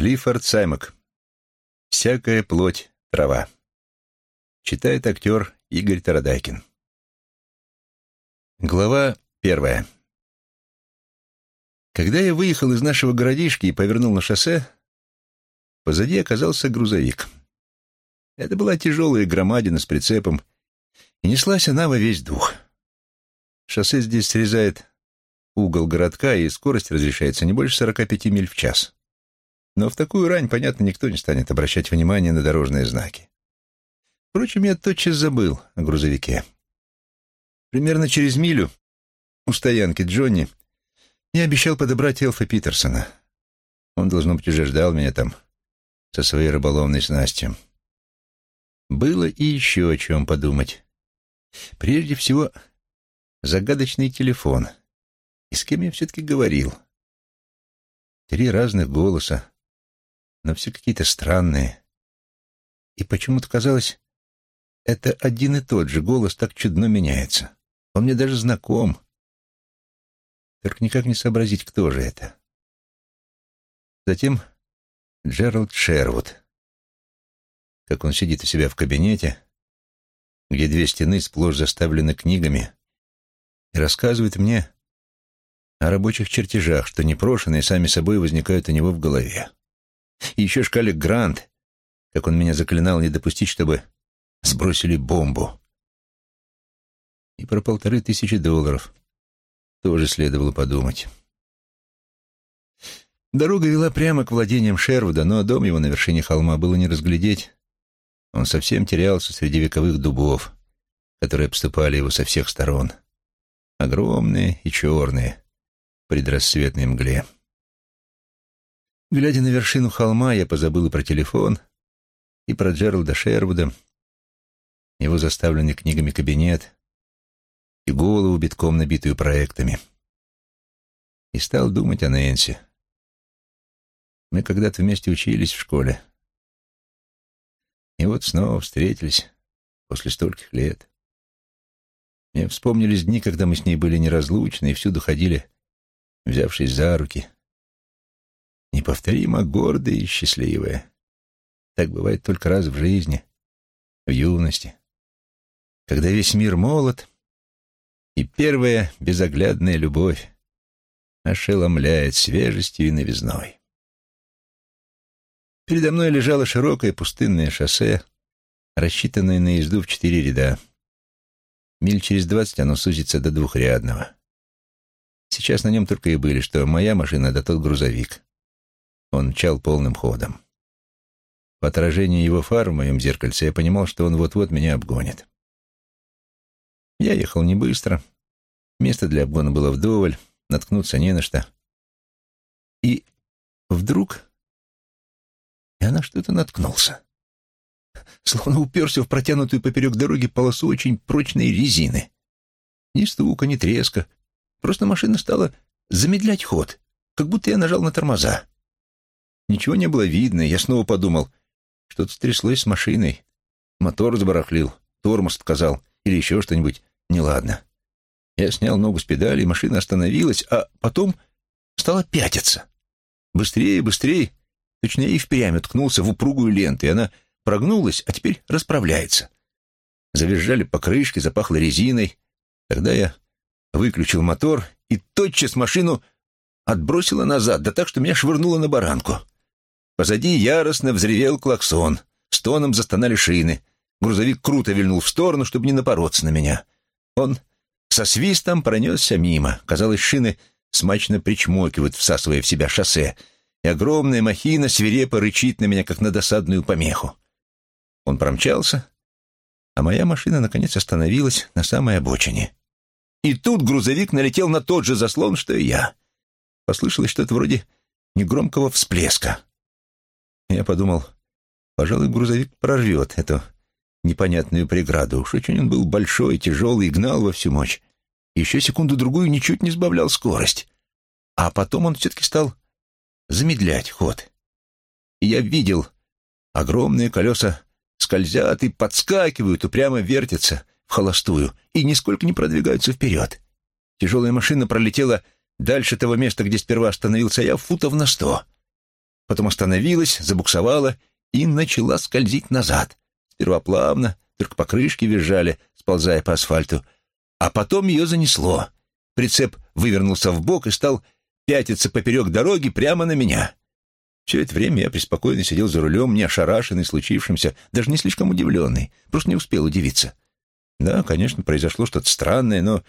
Клиффорд Саймак. «Всякая плоть — трава». Читает актер Игорь Тарадайкин. Глава первая. Когда я выехал из нашего городишки и повернул на шоссе, позади оказался грузовик. Это была тяжелая громадина с прицепом, и неслась она во весь дух. Шоссе здесь срезает угол городка, и скорость разрешается не больше 45 миль в час. Но в такую рань, понятно, никто не станет обращать внимание на дорожные знаки. Впрочем, я тотчас забыл о грузовике. Примерно через милю у стоянки Джонни я обещал подобрать Элфа Питерсона. Он, должно быть, уже ждал меня там со своей рыболовной снастью. Было и еще о чем подумать. Прежде всего, загадочный телефон. И с кем я все-таки говорил? Три разных голоса, но все какие-то странные. И почему-то казалось, это один и тот же голос так чудно меняется. Он мне даже знаком. Только никак не сообразить, кто же это. Затем Джеральд Шервуд. Как он сидит у себя в кабинете, где две стены сплошь заставлены книгами, и рассказывает мне о рабочих чертежах, что непрошенные сами собой возникают у него в голове. И еще шкалик Грант, как он меня заклинал не допустить, чтобы сбросили бомбу. И про полторы тысячи долларов тоже следовало подумать. Дорога вела прямо к владениям Шервуда, но дом его на вершине холма было не разглядеть. Он совсем терялся среди вековых дубов, которые обступали его со всех сторон. Огромные и черные, в предрассветной мгле. Глядя на вершину холма, я позабыл и про телефон, и про Джералда Шервуда, его заставленный книгами кабинет и голову битком набитую проектами. И стал думать о Нэнси. Мы когда-то вместе учились в школе. И вот снова встретились после стольких лет. Мне вспомнились дни, когда мы с ней были неразлучны и всюду ходили, взявшись за руки. Неповторимо гордые и счастливые. Так бывает только раз в жизни, в юности, когда весь мир молод, и первая безоглядная любовь ошеломляет свежестью и новизной. Передо мной лежало широкое пустынное шоссе, рассчитанное на езду в четыре ряда. Миль через двадцать оно сузится до двухрядного. Сейчас на нем только и были, что моя машина да тот грузовик. Он мчал полным ходом. По отражению его фар в моем зеркальце я понимал, что он вот-вот меня обгонит. Я ехал не быстро. Места для обгона было вдоволь, наткнуться не на что. И вдруг я на что-то наткнулся. Словно уперся в протянутую поперек дороги полосу очень прочной резины. Ни стука, ни треска. Просто машина стала замедлять ход, как будто я нажал на тормоза. Ничего не было видно, я снова подумал, что-то стряслось с машиной. Мотор забарахлил, тормоз отказал или еще что-нибудь неладно. Я снял ногу с педали, машина остановилась, а потом стала пятиться. Быстрее, быстрее, Точно и впрямь уткнулся в упругую ленту, и она прогнулась, а теперь расправляется. Завизжали покрышки, запахло резиной. Тогда я выключил мотор, и тотчас машину отбросило назад, да так, что меня швырнуло на баранку. Позади яростно взревел клаксон, стоном застонали шины. Грузовик круто вильнул в сторону, чтобы не напороться на меня. Он со свистом пронесся мимо. Казалось, шины смачно причмокивают, всасывая в себя шоссе — и огромная махина свирепо рычит на меня, как на досадную помеху. Он промчался, а моя машина, наконец, остановилась на самой обочине. И тут грузовик налетел на тот же заслон, что и я. Послышалось что-то вроде негромкого всплеска. Я подумал, пожалуй, грузовик прорвет эту непонятную преграду. Уж очень он был большой, тяжелый и гнал во всю мощь. Еще секунду-другую ничуть не сбавлял скорость. А потом он все-таки стал замедлять ход. И я видел, огромные колеса скользят и подскакивают, упрямо вертятся в холостую и нисколько не продвигаются вперед. Тяжелая машина пролетела дальше того места, где сперва остановился я, футов на сто. Потом остановилась, забуксовала и начала скользить назад. Сперва плавно, только покрышки визжали, сползая по асфальту. А потом ее занесло. Прицеп вывернулся в бок и стал пятиться поперек дороги прямо на меня. Все это время я преспокойно сидел за рулем, не ошарашенный случившимся, даже не слишком удивленный, просто не успел удивиться. Да, конечно, произошло что-то странное, но,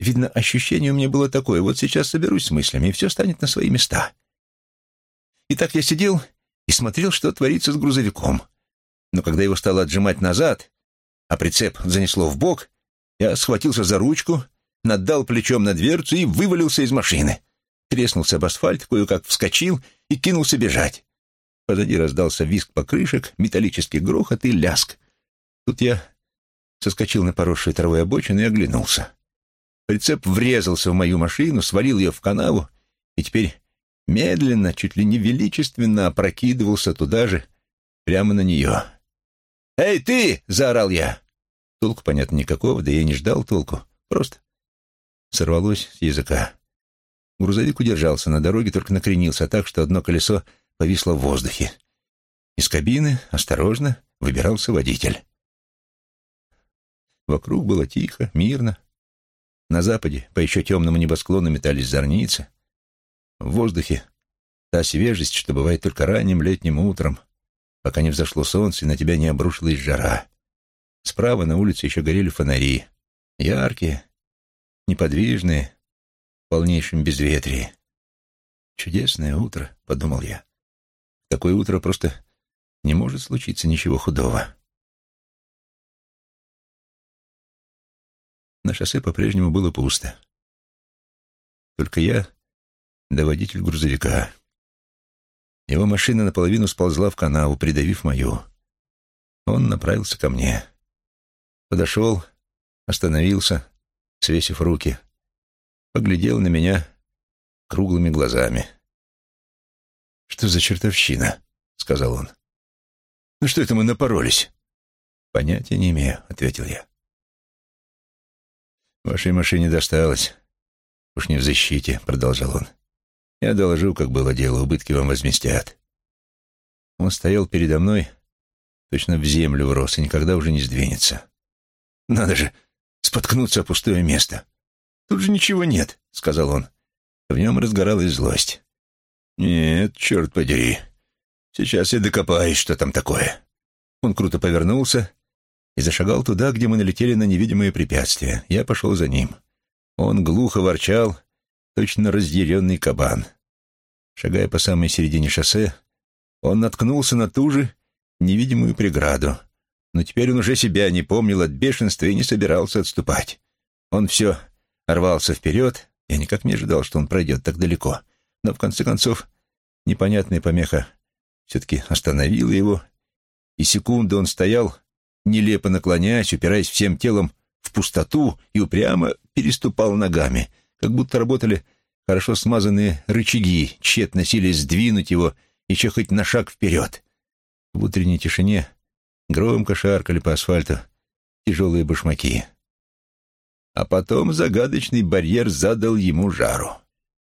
видно, ощущение у меня было такое, вот сейчас соберусь с мыслями, и все станет на свои места. И так я сидел и смотрел, что творится с грузовиком. Но когда его стало отжимать назад, а прицеп занесло в бок, я схватился за ручку, наддал плечом на дверцу и вывалился из машины. Треснулся об асфальт, кое-как вскочил и кинулся бежать. Позади раздался визг покрышек, металлический грохот и ляск. Тут я соскочил на поросшую травой обочину и оглянулся. Прицеп врезался в мою машину, свалил ее в канаву и теперь медленно, чуть ли не величественно опрокидывался туда же, прямо на нее. «Эй, ты!» — заорал я. Толку, понятно, никакого, да я не ждал толку. Просто сорвалось с языка. Грузовик удержался на дороге, только накренился так, что одно колесо повисло в воздухе. Из кабины осторожно выбирался водитель. Вокруг было тихо, мирно. На западе по еще темному небосклону метались зорницы. В воздухе та свежесть, что бывает только ранним летним утром, пока не взошло солнце и на тебя не обрушилась жара. Справа на улице еще горели фонари. Яркие, неподвижные, в полнейшем безветрии. «Чудесное утро», — подумал я. «В такое утро просто не может случиться ничего худого». На шоссе по-прежнему было пусто. Только я да водитель грузовика. Его машина наполовину сползла в канаву, придавив мою. Он направился ко мне. Подошел, остановился, свесив руки поглядел на меня круглыми глазами. «Что за чертовщина?» — сказал он. «Ну что это мы напоролись?» «Понятия не имею», — ответил я. «Вашей машине досталось. Уж не в защите», — продолжал он. «Я доложу, как было дело, убытки вам возместят». Он стоял передо мной, точно в землю врос и никогда уже не сдвинется. «Надо же споткнуться о пустое место. «Тут же ничего нет», — сказал он. В нем разгоралась злость. «Нет, черт подери. Сейчас я докопаюсь, что там такое». Он круто повернулся и зашагал туда, где мы налетели на невидимые препятствия. Я пошел за ним. Он глухо ворчал, точно разъяренный кабан. Шагая по самой середине шоссе, он наткнулся на ту же невидимую преграду. Но теперь он уже себя не помнил от бешенства и не собирался отступать. Он все рвался вперед. Я никак не ожидал, что он пройдет так далеко. Но в конце концов непонятная помеха все-таки остановила его, и секунду он стоял, нелепо наклоняясь, упираясь всем телом в пустоту и упрямо переступал ногами, как будто работали хорошо смазанные рычаги, тщетно сились сдвинуть его еще хоть на шаг вперед. В утренней тишине громко шаркали по асфальту тяжелые башмаки. А потом загадочный барьер задал ему жару.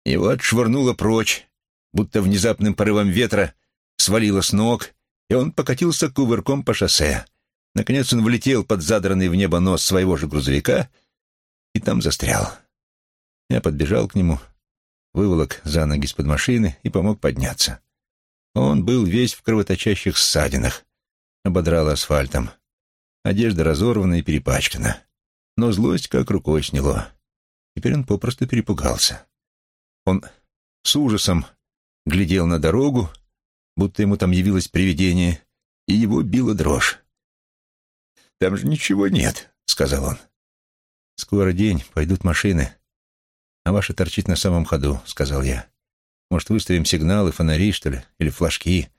Его отшвырнуло прочь, будто внезапным порывом ветра свалило с ног, и он покатился кувырком по шоссе. Наконец он влетел под задранный в небо нос своего же грузовика и там застрял. Я подбежал к нему, выволок за ноги из-под машины и помог подняться. Он был весь в кровоточащих ссадинах, ободрал асфальтом. Одежда разорвана и перепачкана но злость как рукой сняло. Теперь он попросту перепугался. Он с ужасом глядел на дорогу, будто ему там явилось привидение, и его била дрожь. «Там же ничего нет», — сказал он. «Скоро день, пойдут машины, а ваша торчит на самом ходу», — сказал я. «Может, выставим сигналы, фонари, что ли, или флажки?»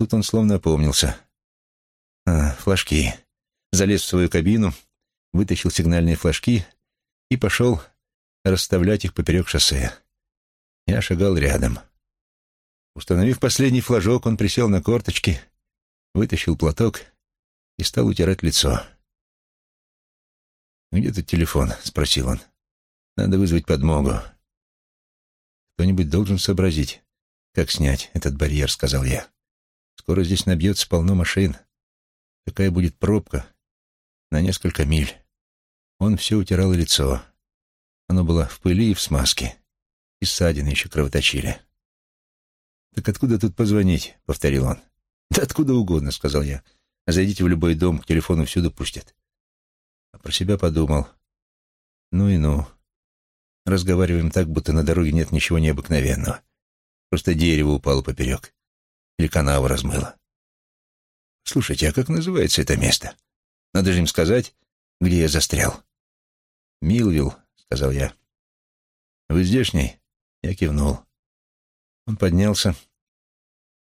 Тут он словно опомнился. «А, флажки». Залез в свою кабину, вытащил сигнальные флажки и пошел расставлять их поперек шоссе. Я шагал рядом. Установив последний флажок, он присел на корточки, вытащил платок и стал утирать лицо. «Где тут телефон?» — спросил он. «Надо вызвать подмогу. Кто-нибудь должен сообразить, «Как снять этот барьер?» — сказал я. «Скоро здесь набьется полно машин. Такая будет пробка на несколько миль». Он все утирал лицо. Оно было в пыли и в смазке. И ссадины еще кровоточили. «Так откуда тут позвонить?» — повторил он. «Да откуда угодно», — сказал я. «Зайдите в любой дом, к телефону всюду пустят». А про себя подумал. «Ну и ну. Разговариваем так, будто на дороге нет ничего необыкновенного. Просто дерево упало поперек. Или канаву размыло. Слушайте, а как называется это место? Надо же им сказать, где я застрял. «Милвилл», — сказал я. «Вы здешний?» Я кивнул. Он поднялся,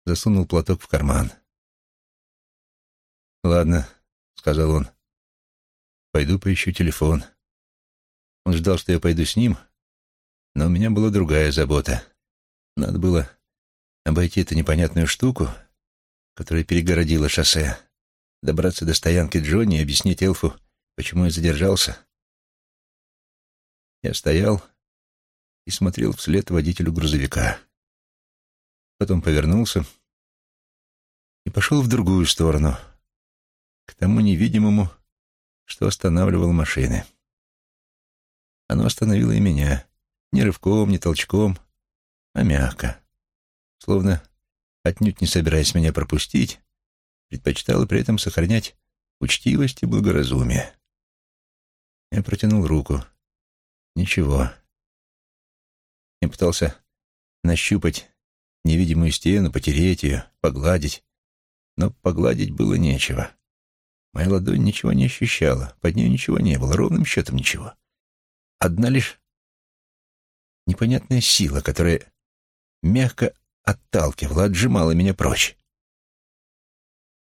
засунул платок в карман. «Ладно», — сказал он. «Пойду поищу телефон». Он ждал, что я пойду с ним, но у меня была другая забота. Надо было обойти эту непонятную штуку, которая перегородила шоссе, добраться до стоянки Джонни и объяснить Элфу, почему я задержался. Я стоял и смотрел вслед водителю грузовика. Потом повернулся и пошел в другую сторону, к тому невидимому, что останавливал машины. Оно остановило и меня, ни рывком, ни толчком, а мягко, словно, отнюдь не собираясь меня пропустить, предпочитало при этом сохранять учтивость и благоразумие. Я протянул руку. Ничего. Я пытался нащупать невидимую стену, потереть ее, погладить. Но погладить было нечего. Моя ладонь ничего не ощущала, под ней ничего не было, ровным счетом ничего. Одна лишь непонятная сила, которая мягко отталкивала, отжимала меня прочь.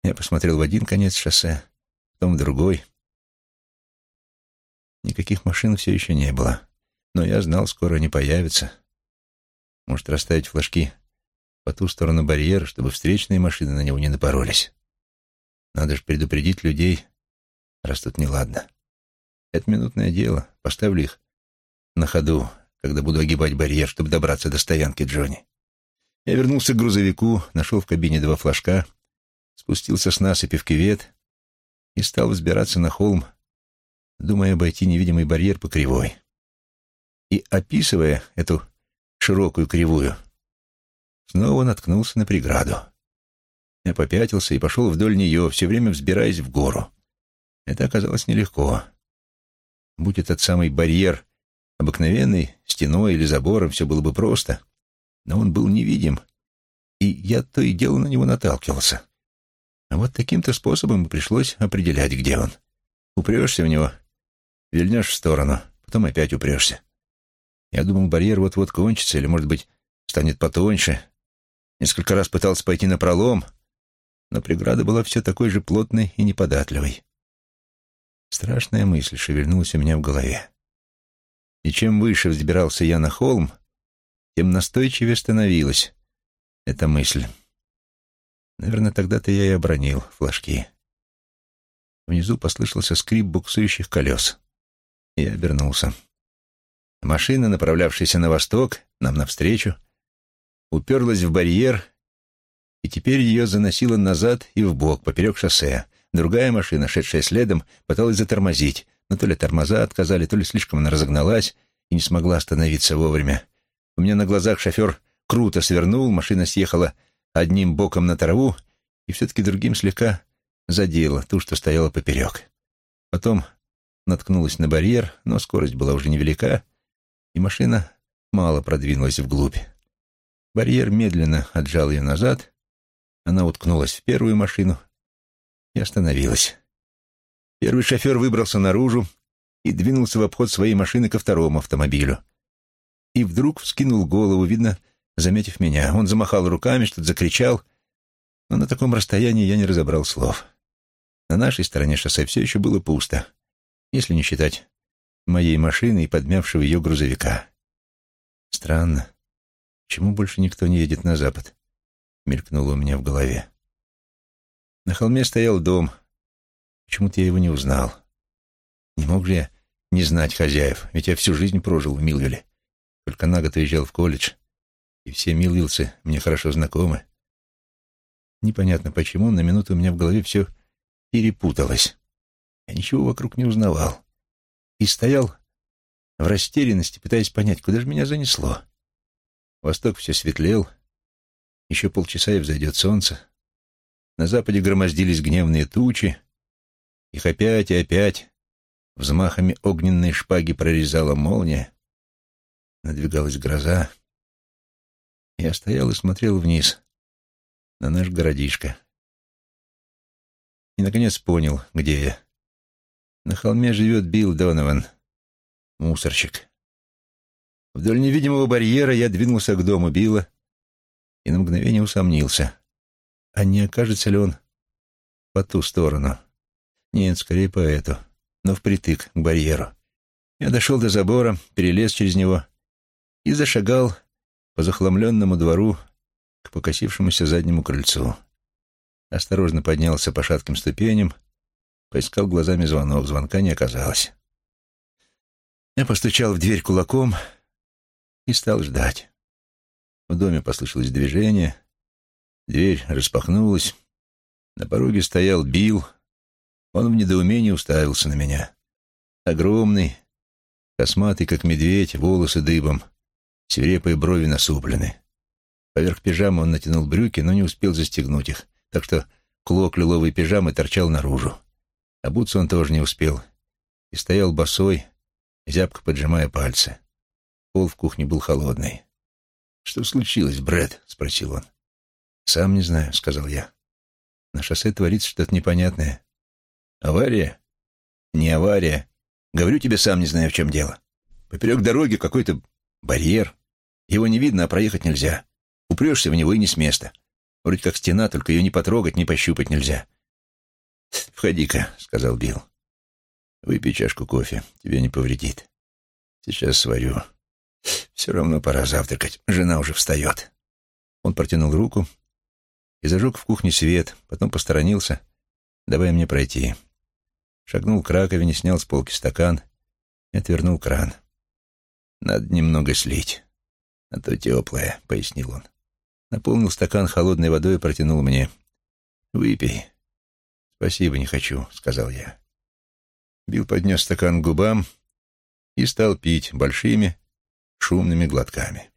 Я посмотрел в один конец шоссе, потом в другой. Никаких машин все еще не было, но я знал, скоро они появятся. Может, расставить флажки по ту сторону барьера, чтобы встречные машины на него не напоролись. Надо же предупредить людей, раз тут неладно. Это минутное дело. Поставлю их на ходу, когда буду огибать барьер, чтобы добраться до стоянки Джонни. Я вернулся к грузовику, нашел в кабине два флажка, спустился с насыпи в кювет и стал взбираться на холм, думая обойти невидимый барьер по кривой. И, описывая эту широкую кривую, снова наткнулся на преграду. Я попятился и пошел вдоль нее, все время взбираясь в гору. Это оказалось нелегко. Будь этот самый барьер обыкновенный, стеной или забором, все было бы просто, но он был невидим, и я то и дело на него наталкивался. А вот таким-то способом пришлось определять, где он. Упрешься в него, вильнешь в сторону, потом опять упрешься. Я думал, барьер вот-вот кончится, или, может быть, станет потоньше. Несколько раз пытался пойти на пролом, но преграда была все такой же плотной и неподатливой. Страшная мысль шевельнулась у меня в голове. И чем выше взбирался я на холм, тем настойчивее становилась эта мысль. Наверное, тогда-то я и обронил флажки. Внизу послышался скрип буксующих колес. Я обернулся. Машина, направлявшаяся на восток, нам навстречу, уперлась в барьер, и теперь ее заносило назад и вбок, поперек шоссе. Другая машина, шедшая следом, пыталась затормозить, но то ли тормоза отказали, то ли слишком она разогналась и не смогла остановиться вовремя. У меня на глазах шофер круто свернул, машина съехала одним боком на траву и все-таки другим слегка задела ту, что стояла поперек. Потом наткнулась на барьер, но скорость была уже невелика, и машина мало продвинулась вглубь. Барьер медленно отжал ее назад, она уткнулась в первую машину и остановилась. Первый шофер выбрался наружу и двинулся в обход своей машины ко второму автомобилю. И вдруг вскинул голову, видно, заметив меня. Он замахал руками, что-то закричал, но на таком расстоянии я не разобрал слов. На нашей стороне шоссе все еще было пусто, если не считать моей машины и подмявшего ее грузовика. Странно. Почему больше никто не едет на запад? Мелькнуло у меня в голове. На холме стоял дом. Почему-то я его не узнал. Не мог же я не знать хозяев, ведь я всю жизнь прожил в Милвилле. Только на год уезжал в колледж и все Милвилсы мне хорошо знакомы. Непонятно почему, на минуту у меня в голове все перепуталось. Я ничего вокруг не узнавал. И стоял в растерянности, пытаясь понять, куда же меня занесло. Восток все светлел. Еще полчаса и взойдет солнце. На западе громоздились гневные тучи. Их опять и опять взмахами огненной шпаги прорезала молния. Надвигалась гроза. Я стоял и смотрел вниз, на наш городишко. И, наконец, понял, где я. На холме живет Билл Донован, мусорщик. Вдоль невидимого барьера я двинулся к дому Билла и на мгновение усомнился, а не окажется ли он по ту сторону. Нет, скорее по эту, но впритык к барьеру. Я дошел до забора, перелез через него и зашагал по захламленному двору к покосившемуся заднему крыльцу. Осторожно поднялся по шатким ступеням, поискал глазами звонок, звонка не оказалось. Я постучал в дверь кулаком и стал ждать. В доме послышалось движение, дверь распахнулась, на пороге стоял Билл, он в недоумении уставился на меня. Огромный, косматый, как медведь, волосы дыбом, свирепые брови насуплены. Поверх пижамы он натянул брюки, но не успел застегнуть их, так что клок лиловой пижамы торчал наружу. Обуться он тоже не успел и стоял босой, зябко поджимая пальцы. Пол в кухне был холодный. «Что случилось, Брэд?» — спросил он. «Сам не знаю», — сказал я. «На шоссе творится что-то непонятное». «Авария?» «Не авария. Говорю тебе, сам не знаю, в чем дело. Поперек дороги какой-то барьер. Его не видно, а проехать нельзя. Упрешься в него и не с места. Вроде как стена, только ее не потрогать, не пощупать нельзя. «Входи-ка», — сказал Билл. «Выпей чашку кофе, тебе не повредит. Сейчас сварю. Все равно пора завтракать, жена уже встает». Он протянул руку и зажег в кухне свет, потом посторонился, давай мне пройти. Шагнул к раковине, снял с полки стакан и отвернул кран. «Надо немного слить, а то теплое», — пояснил он. Наполнил стакан холодной водой и протянул мне. «Выпей». «Спасибо, не хочу», — сказал я. Билл поднес стакан к губам и стал пить большими, шумными глотками.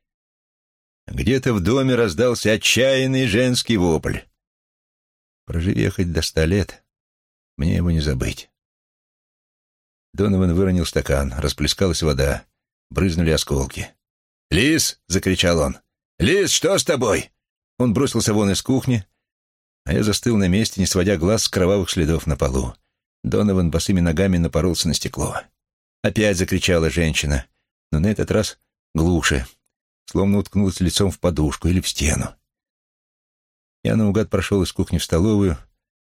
Где-то в доме раздался отчаянный женский вопль. Проживи хоть до ста лет, мне его не забыть. Донован выронил стакан, расплескалась вода, брызнули осколки. «Лис!» — закричал он. «Лис, что с тобой?» Он бросился вон из кухни, а я застыл на месте, не сводя глаз с кровавых следов на полу. Донован босыми ногами напоролся на стекло. Опять закричала женщина, но на этот раз глуше, словно уткнулась лицом в подушку или в стену. Я наугад прошел из кухни в столовую,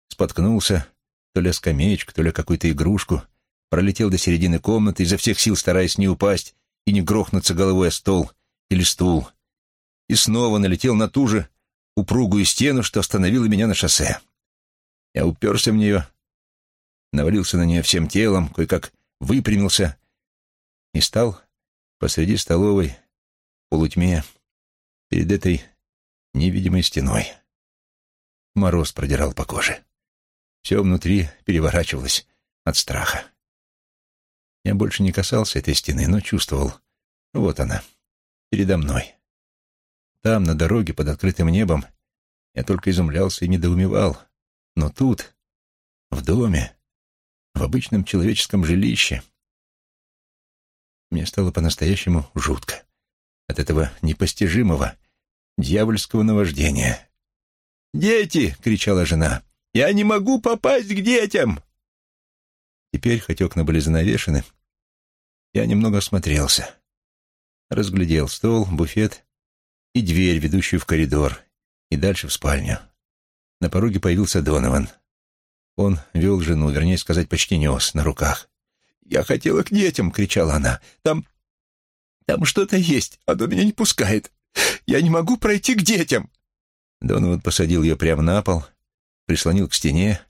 споткнулся, то ли скамеечку, то ли какую-то игрушку, пролетел до середины комнаты, изо всех сил стараясь не упасть и не грохнуться головой о стол или стул и снова налетел на ту же упругую стену, что остановила меня на шоссе. Я уперся в нее, навалился на нее всем телом, кое-как выпрямился и стал посреди столовой, полутьме, перед этой невидимой стеной. Мороз продирал по коже. Все внутри переворачивалось от страха. Я больше не касался этой стены, но чувствовал, вот она, передо мной. Там, на дороге, под открытым небом, я только изумлялся и недоумевал. Но тут, в доме, в обычном человеческом жилище, мне стало по-настоящему жутко от этого непостижимого дьявольского наваждения. «Дети!» — кричала жена. «Я не могу попасть к детям!» Теперь, хоть окна были занавешены, я немного осмотрелся. Разглядел стол, буфет и дверь, ведущую в коридор, и дальше в спальню. На пороге появился Донован. Он вел жену, вернее сказать, почти нес, на руках. «Я хотела к детям!» — кричала она. «Там... там что-то есть, оно меня не пускает. Я не могу пройти к детям!» Донован посадил ее прямо на пол, прислонил к стене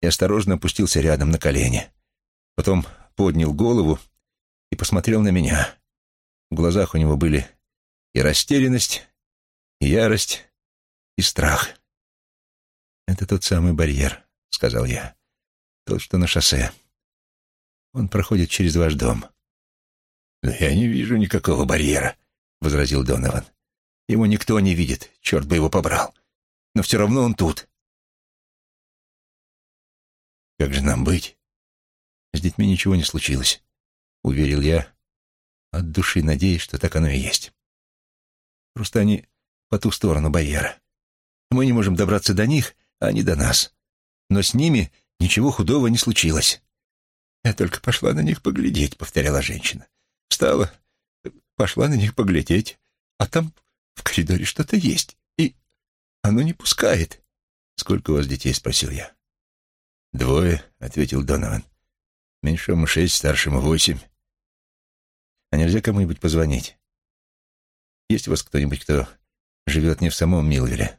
и осторожно опустился рядом на колени. Потом поднял голову и посмотрел на меня. В глазах у него были и растерянность, ярость и страх. «Это тот самый барьер», — сказал я. «Тот, что на шоссе. Он проходит через ваш дом». «Но я не вижу никакого барьера», — возразил Донован. «Его никто не видит, черт бы его побрал. Но все равно он тут». «Как же нам быть?» «С детьми ничего не случилось», — уверил я, от души надеясь, что так оно и есть. «Просто они по ту сторону барьера. Мы не можем добраться до них, а они до нас. Но с ними ничего худого не случилось». «Я только пошла на них поглядеть», — повторяла женщина. «Встала, пошла на них поглядеть, а там в коридоре что-то есть, и оно не пускает». «Сколько у вас детей?» — спросил я. «Двое», — ответил Донован. «Меньшему шесть, старшему восемь. А нельзя кому-нибудь позвонить? Есть у вас кто-нибудь, кто живет не в самом Милвеле?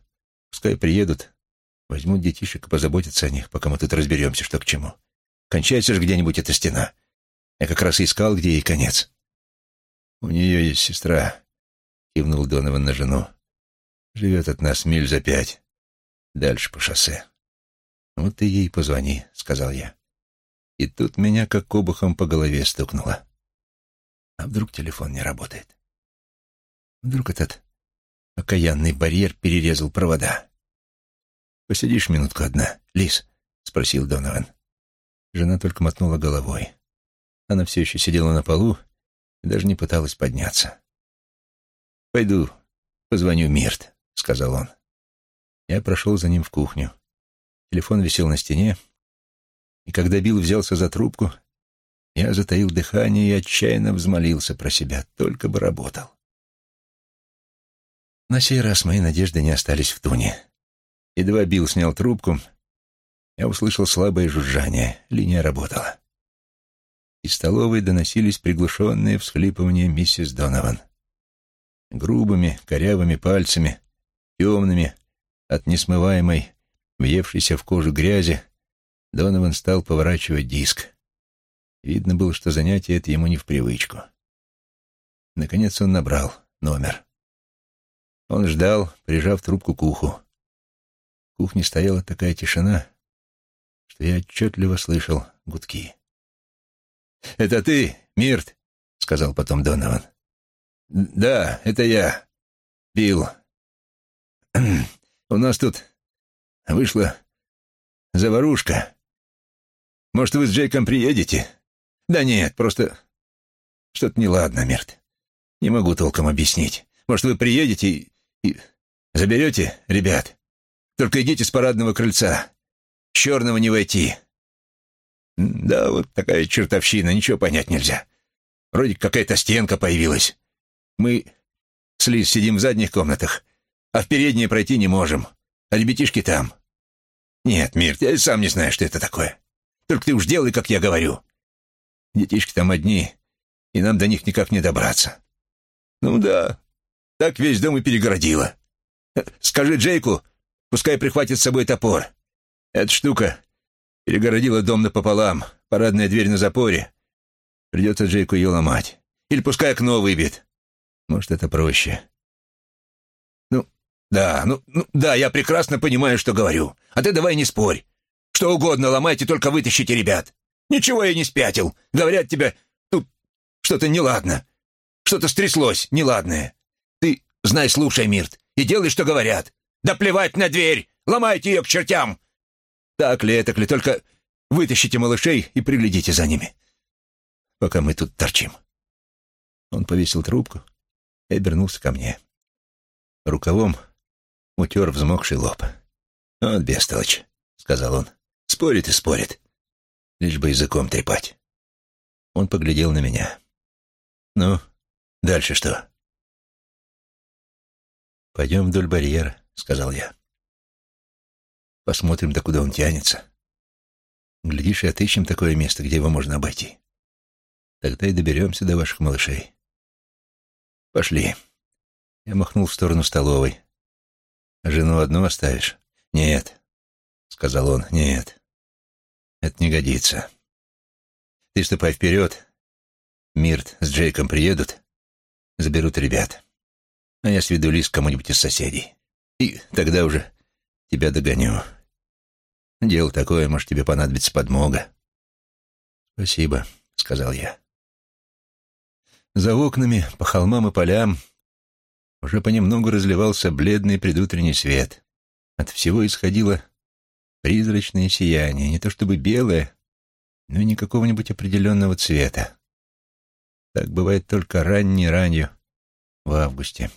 Пускай приедут, возьмут детишек и позаботятся о них, пока мы тут разберемся, что к чему. Кончается же где-нибудь эта стена. Я как раз искал, где ей конец». «У нее есть сестра», — кивнул Донован на жену. «Живет от нас миль за пять, дальше по шоссе». «Вот ты ей позвони», — сказал я. И тут меня как обухом по голове стукнуло. А вдруг телефон не работает? Вдруг этот окаянный барьер перерезал провода? «Посидишь минутку одна, Лис?» — спросил Донован. Жена только мотнула головой. Она все еще сидела на полу и даже не пыталась подняться. «Пойду позвоню Мирт», — сказал он. Я прошел за ним в кухню. Телефон висел на стене, и когда Билл взялся за трубку, я затаил дыхание и отчаянно взмолился про себя, только бы работал. На сей раз мои надежды не остались в туне. Едва Билл снял трубку, я услышал слабое жужжание, линия работала. Из столовой доносились приглушенные всхлипывания миссис Донован. Грубыми, корявыми пальцами, темными, от несмываемой въевшейся в кожу грязи, Донован стал поворачивать диск. Видно было, что занятие это ему не в привычку. Наконец он набрал номер. Он ждал, прижав трубку к уху. В кухне стояла такая тишина, что я отчетливо слышал гудки. «Это ты, Мирт?» — сказал потом Донован. «Да, это я, Билл. У нас тут Вышла заварушка. Может, вы с Джейком приедете? Да нет, просто что-то неладно, Мерт. Не могу толком объяснить. Может, вы приедете и, и заберете ребят? Только идите с парадного крыльца. Черного не войти. Да, вот такая чертовщина, ничего понять нельзя. Вроде какая-то стенка появилась. Мы с Лиз сидим в задних комнатах, а в передние пройти не можем. А ребятишки там. Нет, Мир, я сам не знаю, что это такое. Только ты уж делай, как я говорю. Детишки там одни, и нам до них никак не добраться. Ну да, так весь дом и перегородило. Скажи Джейку, пускай прихватит с собой топор. Эта штука перегородила дом напополам, парадная дверь на запоре. Придется Джейку ее ломать. Или пускай окно выбит. Может, это проще. «Да, ну, ну, да, я прекрасно понимаю, что говорю. А ты давай не спорь. Что угодно ломайте, только вытащите ребят. Ничего я не спятил. Говорят тебе, тут что-то неладно. Что-то стряслось неладное. Ты, знай, слушай, Мирт, и делай, что говорят. Да плевать на дверь! Ломайте ее к чертям! Так ли, это ли, только вытащите малышей и приглядите за ними, пока мы тут торчим». Он повесил трубку и обернулся ко мне. Рукавом утер взмокший лоб. «Вот бестолочь», — сказал он. «Спорит и спорит. Лишь бы языком трепать». Он поглядел на меня. «Ну, дальше что?» «Пойдем вдоль барьера», — сказал я. «Посмотрим, до куда он тянется. Глядишь, и отыщем такое место, где его можно обойти. Тогда и доберемся до ваших малышей. Пошли». Я махнул в сторону столовой. Жену одну оставишь? Нет, сказал он, нет. Это не годится. Ты ступай вперед. Мирт с Джейком приедут, заберут ребят. а я сведу лист кому-нибудь из соседей. И тогда уже тебя догоню. Дело такое, может, тебе понадобится подмога. Спасибо, — сказал я. За окнами, по холмам и полям, уже понемногу разливался бледный предутренний свет. От всего исходило призрачное сияние, не то чтобы белое, но и не какого-нибудь определенного цвета. Так бывает только ранней-ранью в августе.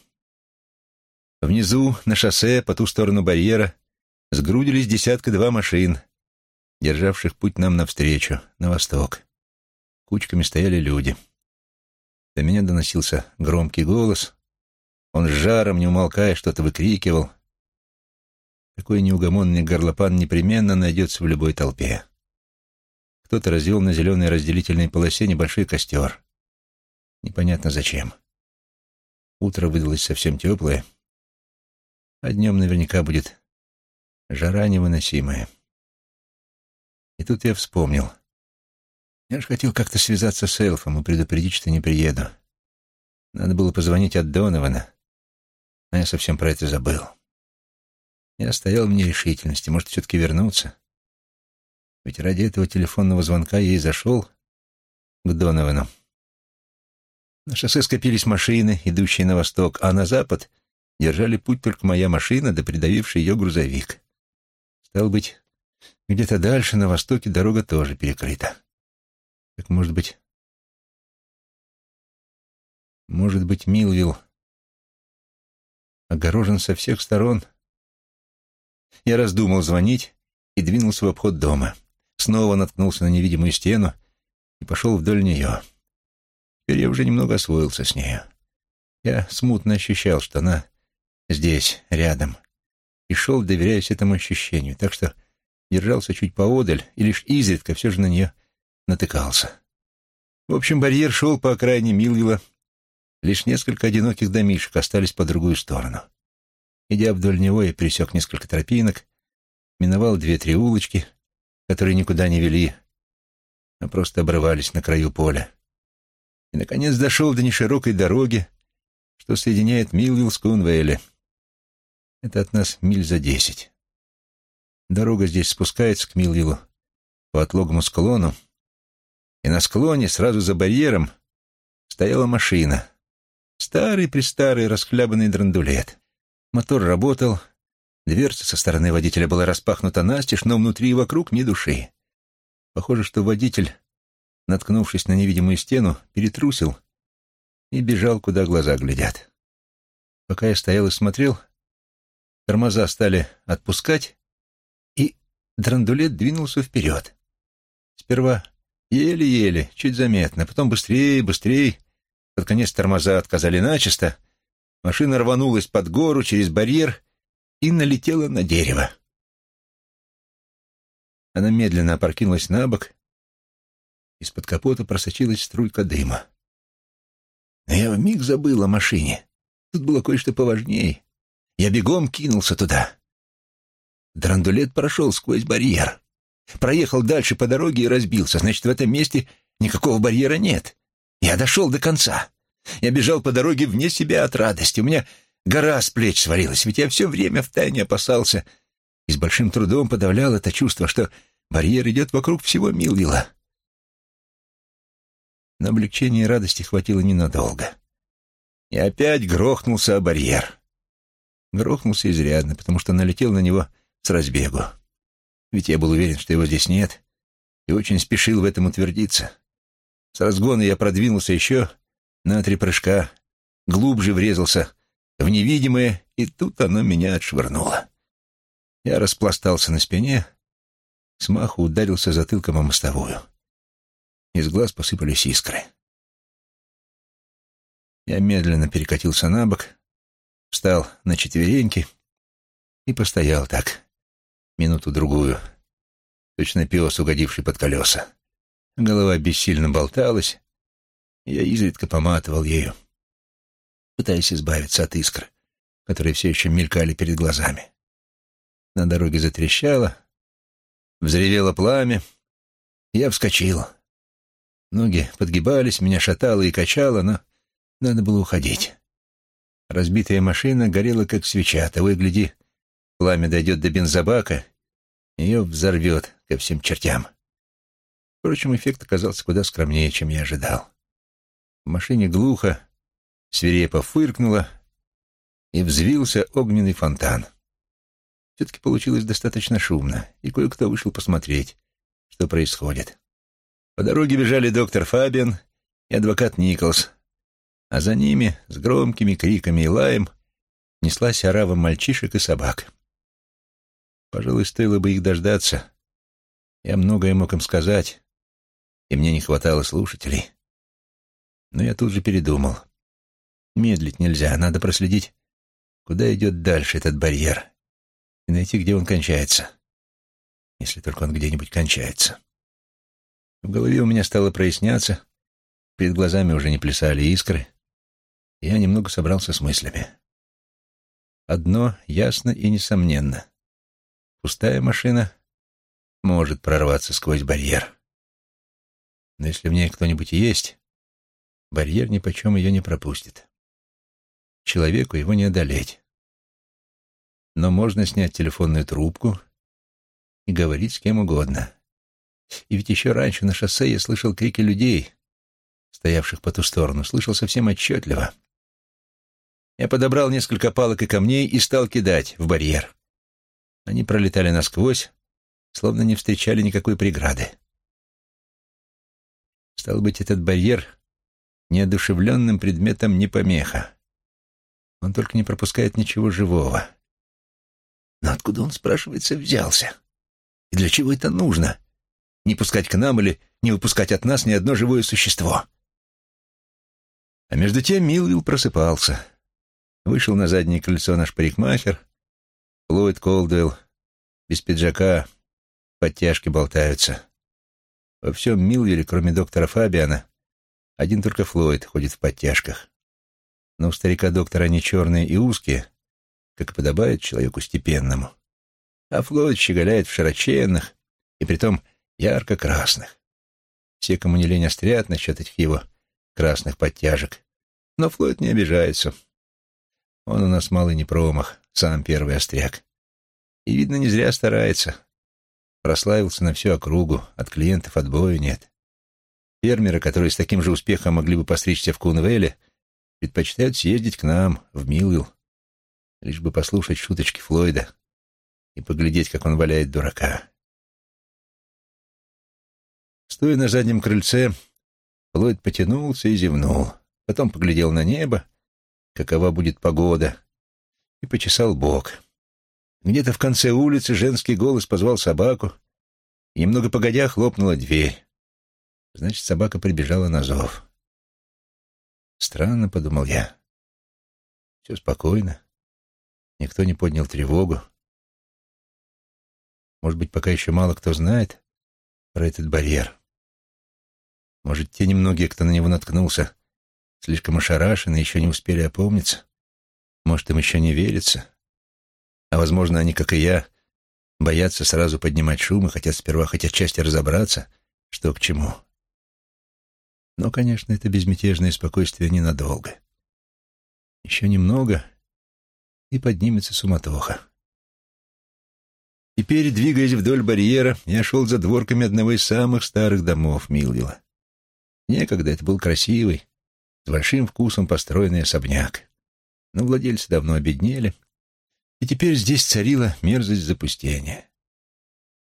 Внизу, на шоссе, по ту сторону барьера, сгрудились десятка-два машин, державших путь нам навстречу, на восток. Кучками стояли люди. До меня доносился громкий голос. Он с жаром, не умолкая, что-то выкрикивал. Такой неугомонный горлопан непременно найдется в любой толпе. Кто-то развел на зеленой разделительной полосе небольшой костер. Непонятно зачем. Утро выдалось совсем теплое, а днем наверняка будет жара невыносимая. И тут я вспомнил. Я же хотел как-то связаться с Эльфом и предупредить, что не приеду. Надо было позвонить от Донована, но я совсем про это забыл. Я стоял в нерешительности, может, все-таки вернуться. Ведь ради этого телефонного звонка я и зашел к Доновану. На шоссе скопились машины, идущие на восток, а на запад держали путь только моя машина, да придавивший ее грузовик. Стал быть, где-то дальше, на востоке, дорога тоже перекрыта. Так, может быть... Может быть, Милвилл огорожен со всех сторон? Я раздумал звонить и двинулся в обход дома. Снова наткнулся на невидимую стену и пошел вдоль нее. Теперь я уже немного освоился с нею. Я смутно ощущал, что она здесь, рядом, и шел, доверяясь этому ощущению, так что держался чуть поодаль и лишь изредка все же на нее натыкался. В общем, барьер шел по окраине Милвилла. Лишь несколько одиноких домишек остались по другую сторону. Идя вдоль него, я пересек несколько тропинок, миновал две-три улочки, которые никуда не вели, а просто обрывались на краю поля и, наконец, дошел до неширокой дороги, что соединяет Милвилл с Кунвейли. Это от нас миль за десять. Дорога здесь спускается к Милвиллу по отлогому склону, и на склоне, сразу за барьером, стояла машина. Старый-престарый расхлябанный драндулет. Мотор работал, дверца со стороны водителя была распахнута настежь, но внутри и вокруг ни души. Похоже, что водитель наткнувшись на невидимую стену, перетрусил и бежал, куда глаза глядят. Пока я стоял и смотрел, тормоза стали отпускать, и драндулет двинулся вперед. Сперва еле-еле, чуть заметно, потом быстрее, быстрее. Под конец тормоза отказали начисто. Машина рванулась под гору через барьер и налетела на дерево. Она медленно опрокинулась на бок из-под капота просочилась струйка дыма. Но я вмиг забыл о машине. Тут было кое-что поважнее. Я бегом кинулся туда. Драндулет прошел сквозь барьер. Проехал дальше по дороге и разбился. Значит, в этом месте никакого барьера нет. Я дошел до конца. Я бежал по дороге вне себя от радости. У меня гора с плеч свалилась, ведь я все время втайне опасался и с большим трудом подавлял это чувство, что барьер идет вокруг всего Милвилла но облегчения и радости хватило ненадолго. И опять грохнулся о барьер. Грохнулся изрядно, потому что налетел на него с разбегу. Ведь я был уверен, что его здесь нет, и очень спешил в этом утвердиться. С разгона я продвинулся еще на три прыжка, глубже врезался в невидимое, и тут оно меня отшвырнуло. Я распластался на спине, смаху ударился затылком о мостовую. Из глаз посыпались искры. Я медленно перекатился на бок, встал на четвереньки и постоял так, минуту-другую, точно пес, угодивший под колеса. Голова бессильно болталась, я изредка поматывал ею, пытаясь избавиться от искр, которые все еще мелькали перед глазами. На дороге затрещало, взревело пламя, я вскочил. Ноги подгибались, меня шатало и качало, но надо было уходить. Разбитая машина горела, как свеча. Того и гляди, пламя дойдет до бензобака, ее взорвет ко всем чертям. Впрочем, эффект оказался куда скромнее, чем я ожидал. В машине глухо, свирепо фыркнуло, и взвился огненный фонтан. Все-таки получилось достаточно шумно, и кое-кто вышел посмотреть, что происходит. По дороге бежали доктор Фабиан и адвокат Николс, а за ними, с громкими криками и лаем, неслась орава мальчишек и собак. Пожалуй, стоило бы их дождаться. Я многое мог им сказать, и мне не хватало слушателей. Но я тут же передумал. Медлить нельзя, надо проследить, куда идет дальше этот барьер, и найти, где он кончается. Если только он где-нибудь кончается. В голове у меня стало проясняться, перед глазами уже не плясали искры, и я немного собрался с мыслями. Одно ясно и несомненно. Пустая машина может прорваться сквозь барьер. Но если в ней кто-нибудь есть, барьер ни почем ее не пропустит. Человеку его не одолеть. Но можно снять телефонную трубку и говорить с кем угодно. И ведь еще раньше на шоссе я слышал крики людей, стоявших по ту сторону, слышал совсем отчетливо. Я подобрал несколько палок и камней и стал кидать в барьер. Они пролетали насквозь, словно не встречали никакой преграды. Стал быть, этот барьер неодушевленным предметом не помеха. Он только не пропускает ничего живого. Но откуда он, спрашивается, взялся? И для чего это нужно? Не пускать к нам или не выпускать от нас ни одно живое существо? А между тем Милвилл просыпался. Вышел на заднее крыльцо наш парикмахер, Ллойд Колдуэлл, без пиджака, подтяжки болтаются. Во всем Милвилле, кроме доктора Фабиана, один только Флойд ходит в подтяжках. Но у старика-доктора они черные и узкие, как подобает человеку степенному. А Флойд щеголяет в широченных, и притом ярко-красных. Все, кому не лень, острят насчет этих его красных подтяжек. Но Флойд не обижается. Он у нас малый не промах, сам первый остряк. И, видно, не зря старается. Прославился на всю округу, от клиентов отбоя нет. Фермеры, которые с таким же успехом могли бы постричься в Кунвелле, предпочитают съездить к нам, в Милвилл, лишь бы послушать шуточки Флойда и поглядеть, как он валяет дурака. Стоя на заднем крыльце, Флойд потянулся и зевнул, потом поглядел на небо, какова будет погода, и почесал бок. Где-то в конце улицы женский голос позвал собаку, и немного погодя хлопнула дверь. Значит, собака прибежала на зов. Странно, — подумал я. Все спокойно. Никто не поднял тревогу. Может быть, пока еще мало кто знает про этот барьер. Может, те немногие, кто на него наткнулся, слишком ошарашены, еще не успели опомниться. Может, им еще не верится. А, возможно, они, как и я, боятся сразу поднимать шум и хотят сперва хоть отчасти разобраться, что к чему. Но, конечно, это безмятежное спокойствие ненадолго. Еще немного, и поднимется суматоха. Теперь, двигаясь вдоль барьера, я шел за дворками одного из самых старых домов Милвилла. Некогда это был красивый, с большим вкусом построенный особняк. Но владельцы давно обеднели, и теперь здесь царила мерзость запустения.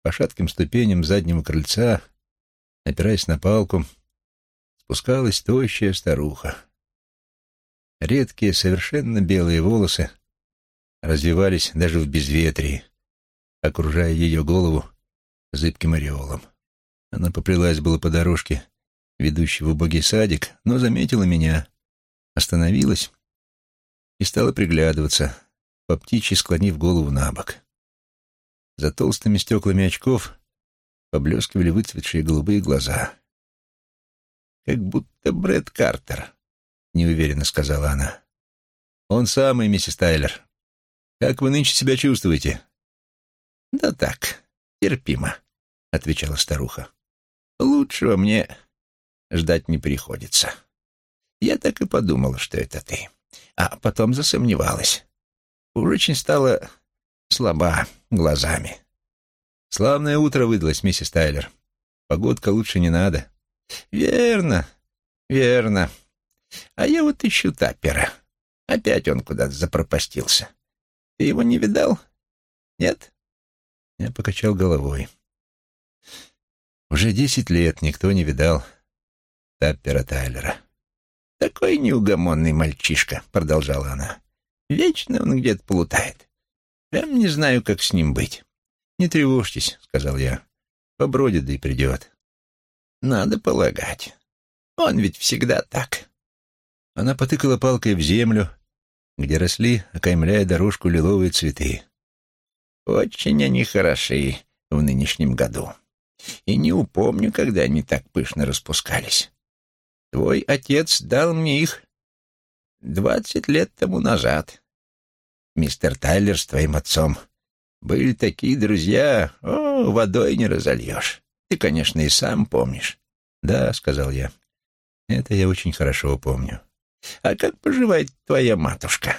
По шатким ступеням заднего крыльца, опираясь на палку, спускалась тощая старуха. Редкие, совершенно белые волосы развивались даже в безветрии, окружая ее голову зыбким ореолом. Она поплелась было по дорожке, ведущей в убогий садик, но заметила меня, остановилась и стала приглядываться, по птичьи склонив голову на бок. За толстыми стеклами очков поблескивали выцветшие голубые глаза. «Как будто Брэд Картер», — неуверенно сказала она. «Он самый, миссис Тайлер. Как вы нынче себя чувствуете?» «Да так, терпимо», — отвечала старуха. «Лучшего мне ждать не приходится. Я так и подумала, что это ты». а потом засомневалась. Уж очень стала слаба глазами. Славное утро выдалось, миссис Тайлер. Погодка лучше не надо. Верно, верно. А я вот ищу Таппера. Опять он куда-то запропастился. Ты его не видал? Нет? Я покачал головой. Уже десять лет никто не видал Таппера Тайлера. «Такой неугомонный мальчишка», — продолжала она. «Вечно он где-то плутает. Прям не знаю, как с ним быть». «Не тревожьтесь», — сказал я. «Побродит, да и придет». «Надо полагать. Он ведь всегда так». Она потыкала палкой в землю, где росли, окаймляя дорожку лиловые цветы. «Очень они хороши в нынешнем году. И не упомню, когда они так пышно распускались. Твой отец дал мне их двадцать лет тому назад. Мистер Тайлер с твоим отцом были такие друзья, о, водой не разольешь. Ты, конечно, и сам помнишь. Да, — сказал я, — это я очень хорошо помню. А как поживает твоя матушка?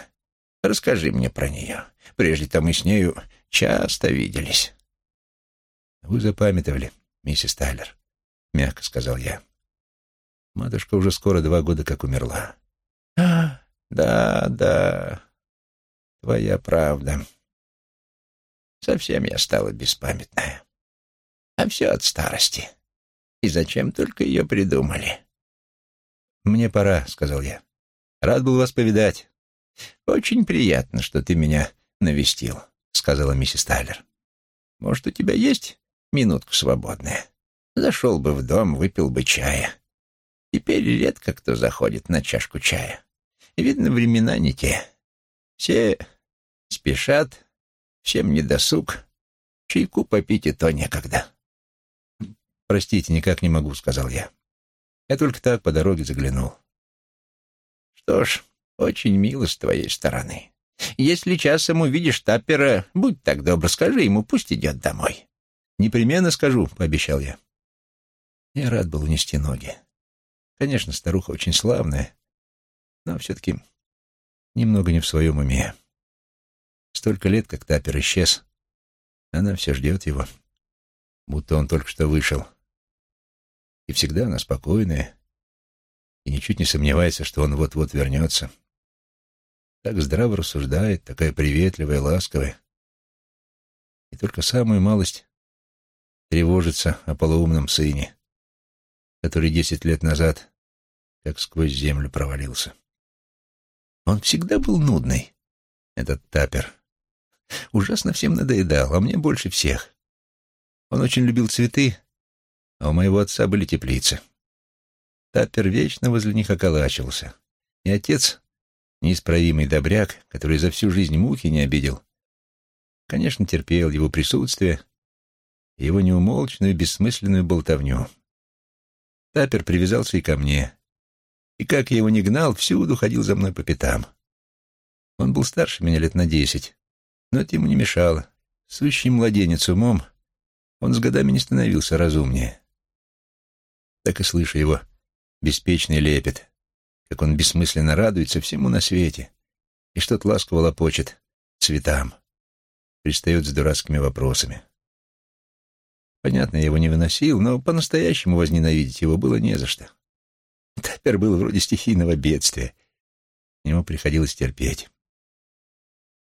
Расскажи мне про нее. Прежде-то мы с нею часто виделись. Вы запамятовали, миссис Тайлер, — мягко сказал я. Матушка уже скоро два года как умерла. А, да, да, твоя правда. Совсем я стала беспамятная. А все от старости. И зачем только ее придумали? «Мне пора», — сказал я. «Рад был вас повидать». «Очень приятно, что ты меня навестил», — сказала миссис Тайлер. «Может, у тебя есть минутка свободная? Зашел бы в дом, выпил бы чая. Теперь редко кто заходит на чашку чая. Видно, времена не те. Все спешат, всем недосуг. Чайку попить и то некогда. «Простите, никак не могу», — сказал я. «Я только так по дороге заглянул». «Что ж, очень мило с твоей стороны. Если часом увидишь Таппера, будь так добр, скажи ему, пусть идет домой». «Непременно скажу», — пообещал я. Я рад был унести ноги. Конечно, старуха очень славная, но все-таки немного не в своем уме. Столько лет, как Тапер исчез, она все ждет его, будто он только что вышел. И всегда она спокойная и ничуть не сомневается, что он вот-вот вернется. Так здраво рассуждает, такая приветливая, ласковая. И только самую малость тревожится о полуумном сыне, который десять лет назад как сквозь землю провалился. Он всегда был нудный, этот тапер. Ужасно всем надоедал, а мне больше всех. Он очень любил цветы, а у моего отца были теплицы. Таппер вечно возле них околачивался. И отец, неисправимый добряк, который за всю жизнь мухи не обидел, конечно, терпел его присутствие и его неумолчную бессмысленную болтовню. Таппер привязался и ко мне, и как я его не гнал, всюду ходил за мной по пятам. Он был старше меня лет на десять, но это ему не мешало. Сущий младенец умом, он с годами не становился разумнее. Так и слышу его беспечный лепет, как он бессмысленно радуется всему на свете и что-то ласково лопочет цветам, пристает с дурацкими вопросами. Понятно, я его не выносил, но по-настоящему возненавидеть его было не за что. Таппер был вроде стихийного бедствия. Ему приходилось терпеть.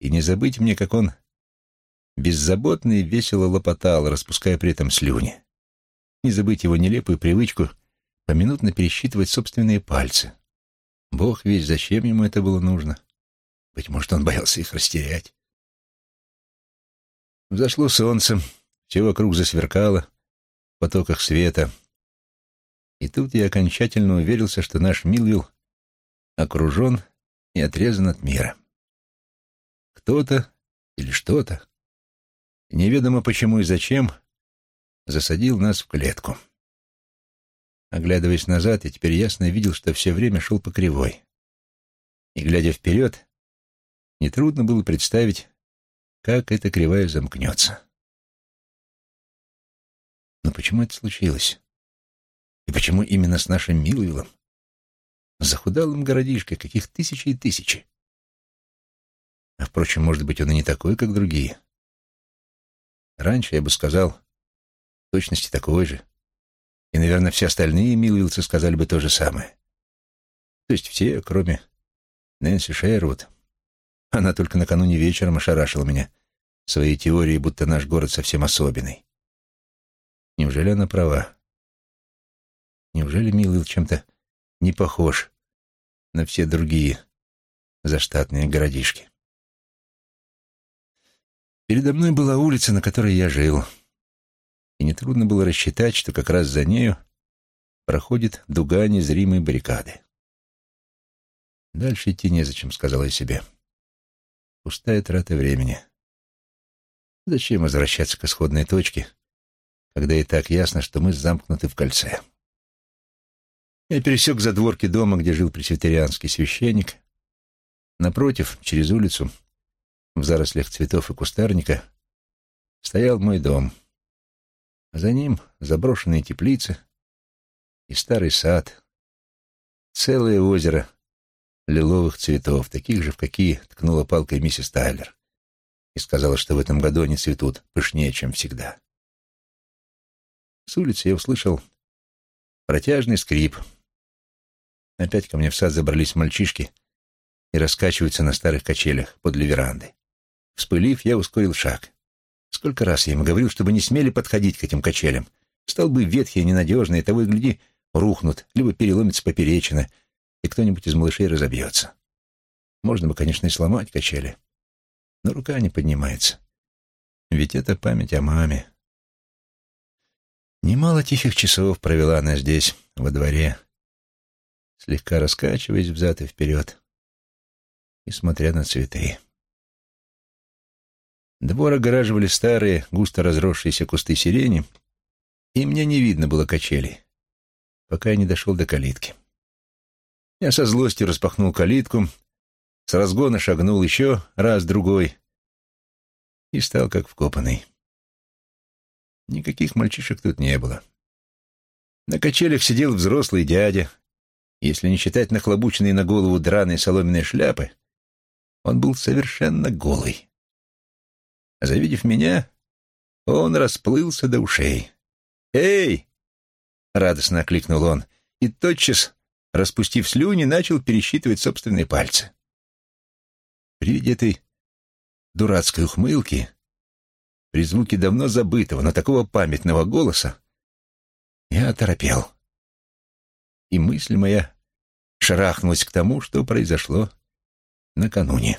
И не забыть мне, как он беззаботно и весело лопотал, распуская при этом слюни. Не забыть его нелепую привычку поминутно пересчитывать собственные пальцы. Бог весь, зачем ему это было нужно? Быть может, он боялся их растерять. Взошло солнце, все вокруг засверкало в потоках света — и тут я окончательно уверился, что наш Милвилл окружен и отрезан от мира. Кто-то или что-то, неведомо почему и зачем, засадил нас в клетку. Оглядываясь назад, я теперь ясно видел, что все время шел по кривой. И, глядя вперед, нетрудно было представить, как эта кривая замкнется. Но почему это случилось? И почему именно с нашим Милуилом? захудалым городишкой, каких тысячи и тысячи. А, впрочем, может быть, он и не такой, как другие. Раньше я бы сказал, точности такой же. И, наверное, все остальные Милвилцы сказали бы то же самое. То есть все, кроме Нэнси Шервуд. Она только накануне вечером ошарашила меня своей теорией, будто наш город совсем особенный. Неужели она права? Неужели Милвилл чем-то не похож на все другие заштатные городишки? Передо мной была улица, на которой я жил, и нетрудно было рассчитать, что как раз за нею проходит дуга незримой баррикады. Дальше идти незачем, сказал я себе. Пустая трата времени. Зачем возвращаться к исходной точке, когда и так ясно, что мы замкнуты в кольце? Я пересек задворки дома, где жил пресвитерианский священник. Напротив, через улицу, в зарослях цветов и кустарника, стоял мой дом. А за ним заброшенные теплицы и старый сад, целое озеро лиловых цветов, таких же, в какие ткнула палкой миссис Тайлер, и сказала, что в этом году они цветут пышнее, чем всегда. С улицы я услышал протяжный скрип. Опять ко мне в сад забрались мальчишки и раскачиваются на старых качелях подле веранды. Вспылив, я ускорил шаг. Сколько раз я им говорил, чтобы не смели подходить к этим качелям. Столбы ветхие, ненадежные, того и гляди, рухнут, либо переломится поперечина, и кто-нибудь из малышей разобьется. Можно бы, конечно, и сломать качели, но рука не поднимается. Ведь это память о маме. Немало тихих часов провела она здесь, во дворе, слегка раскачиваясь взад и вперед и смотря на цветы. Двор огораживали старые, густо разросшиеся кусты сирени, и мне не видно было качелей, пока я не дошел до калитки. Я со злостью распахнул калитку, с разгона шагнул еще раз-другой и стал как вкопанный. Никаких мальчишек тут не было. На качелях сидел взрослый дядя. Если не считать нахлобученные на голову драные соломенные шляпы, он был совершенно голый. Завидев меня, он расплылся до ушей. «Эй!» — радостно окликнул он, и тотчас распустив слюни, начал пересчитывать собственные пальцы. При виде этой дурацкой ухмылки, при звуке давно забытого, но такого памятного голоса, я оторопел. И мысль моя шарахнулась к тому, что произошло накануне.